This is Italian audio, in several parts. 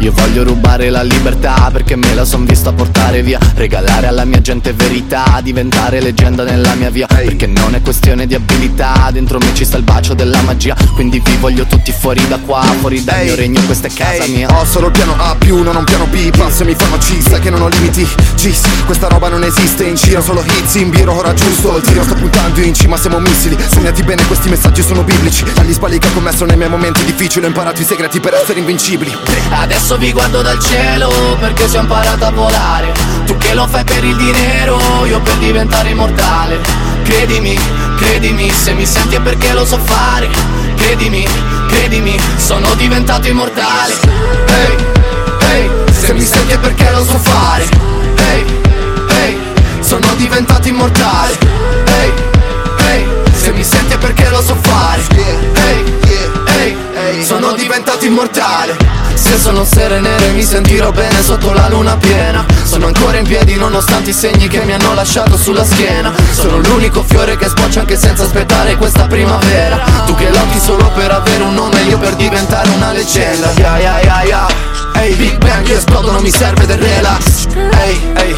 Io voglio rubare la libertà perché me la son vista portare via. Regalare alla mia gente verità, diventare leggenda nella mia via. Perché non è questione di abilità, dentro me ci sta il bacio della magia. Quindi vi voglio tutti fuori da qua, fuori dal mio regno, questa è casa Ehi, mia. Ho solo piano A più, non ho un piano B. Passo e mi fanno C, sai che non ho limiti Gis, questa roba non esiste In giro solo hits, in biro ora giusto. Il tiro sto puntando in cima, siamo missili. Segnati bene, questi messaggi sono biblici. Agli sbagli che ho commesso nei miei momenti difficili Ho imparato i segreti per essere invincibili. Adesso vi guardo dal cielo perché si è imparato a volare. Tu che lo fai per il dinero, io per diventare immortale. Credimi, credimi, se mi senti è perché lo so fare. Credimi, credimi, sono diventato immortale. Ehi, ehi, se mi senti è perché lo so fare. Ehi, ehi, sono diventato immortale. Ehi, ehi, se mi senti è perché lo so fare. Ehi, ehi, sono diventato immortale se sono sere nere mi sentirò bene sotto la luna piena. Sono ancora in piedi nonostante i segni che mi hanno lasciato sulla schiena. Sono l'unico fiore che sboccia anche senza aspettare questa primavera. Tu che lotti solo per avere un nome io per diventare una leggenda. Yeah yeah yeah yeah Ehi Big Bang io esplodo non mi serve del relax. Ehi ehi.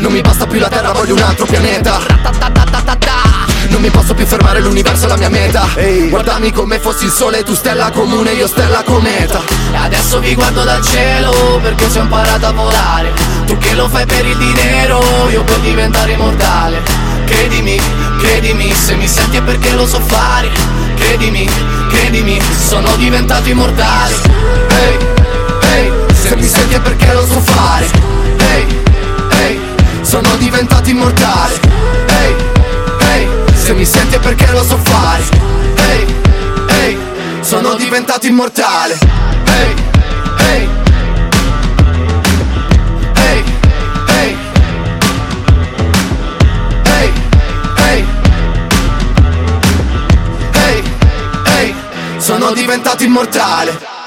Non mi basta più la terra voglio un altro pianeta non mi posso più fermare, l'universo è la mia meta. Ehi, guardami come fossi il sole, tu stella comune, io stella cometa. E adesso vi guardo dal cielo, perché ci ho imparato a volare. Tu che lo fai per il dinero, io per diventare immortale. Credimi, credimi, se mi senti è perché lo so fare. Credimi, credimi, sono diventato immortale. Ehi, ehi, se mi senti è perché lo so fare. Ehi, ehi, sono diventato immortale se mi senti è perché lo so fare. Ehi, ehi, sono diventato immortale. Ehi, Ehi, ehi, sono diventato immortale